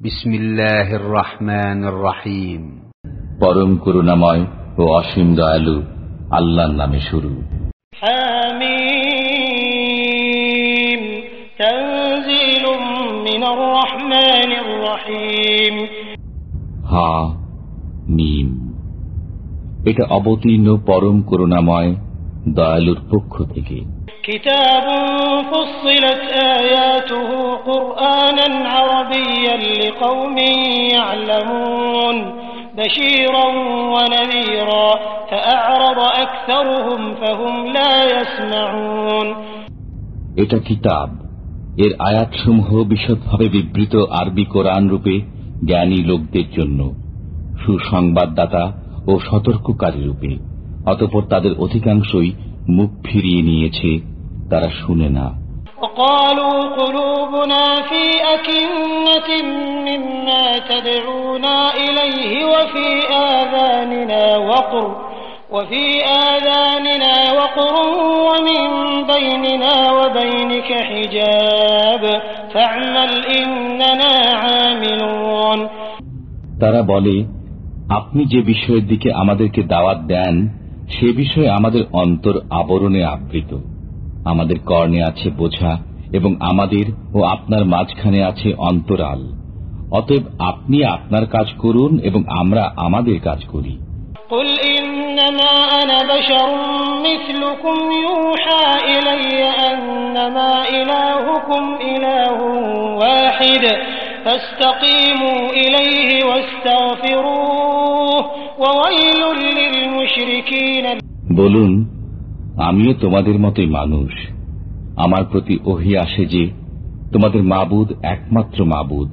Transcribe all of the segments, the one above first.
বিসমিল্লাহির রহমানির রহিম পরম করুণাময় ও অসীম দয়ালু আল্লাহর নামে শুরু। হা মিম। এটা অবতীর্ণ পরম করুণাময় দয়ালুর পক্ষ থেকে। كتاب فصلت آياته قرآنا عربيا لقوم يعلمون بشيرا ونذيرا فأعرض أكثرهم فهم لا يسمعون এটা কিতাব এর আয়াতসমূহ বিশদভাবে বিবৃত আরবি কোরআন রূপে জ্ঞানী লোকদের জন্য সুসংবাদদাতা ও সতর্ককারী রূপে অতপর তাদের অধিকাংশই মুখ ফিরিয়ে নিয়েছে তারা শুনে না وقالوا قلوبنا في أكنة مما تدعونا إليه وفي آذاننا وقر وفي آذاننا وقر ومن بيننا وبينك حجاب فاعمل إننا عاملون তারা বলে আপনি যে বিষয়ের দিকে আমাদেরকে দাওয়াত দেন সে বিষয়ে আমাদের অন্তর আবরণে আবৃত আমাদের কর্ণে আছে বোঝা এবং আমাদের ও আপনার মাঝখানে আছে অন্তরাল অতএব আপনি আপনার কাজ করুন এবং আমরা আমাদের কাজ করি قل إنما أنا بشر مثلكم يوحى إلي أنما إلهكم إله واحد فاستقيموا إليه واستغفروه وويل للمشركين বলুন, আমিও তোমাদের মতোই মানুষ। আমার প্রতি ওহি আসে যে, তোমাদের মাবুদ একমাত্র মাবুদ।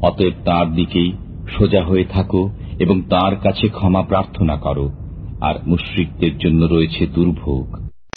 অতএব তার দিকেই সোজা হয়ে থাকো এবং তার কাছে ক্ষমা প্রার্থনা করো। আর মুশ্রিকদের জন্য রয়েছে দুর্ভোগ।